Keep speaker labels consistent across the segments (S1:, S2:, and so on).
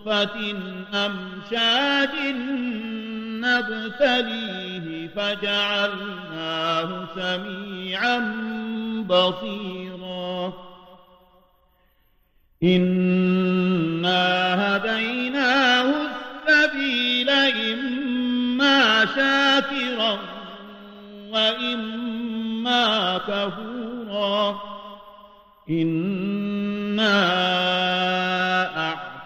S1: نطفة أمشاج نبتليه فجعلناه سميعا بصيرا. إنا هديناه السبيل إما شاكرا وإما كفورا. إنا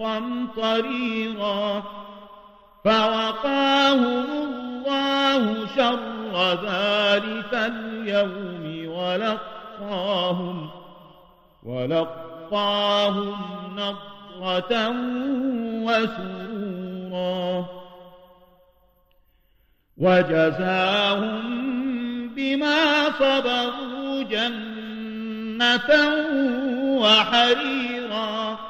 S1: قمطريرا فوقاهم الله شر ذلك اليوم ولقاهم ولقاهم نضرة وسرورا وجزاهم بما صبروا جنة وحريرا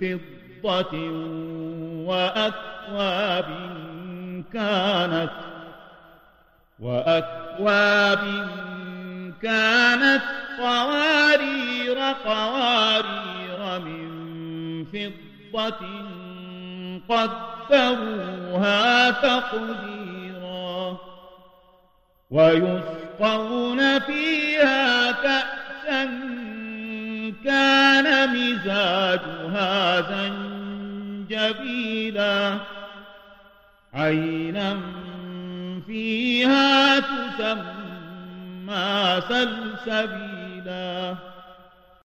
S1: فضة وأكواب كانت وأكواب كانت قوارير قوارير من فضة قدروها تقديرا ويسقون فيها كأسا مزاجها زنجبيلا. عينا فيها تسمى سلسبيلا.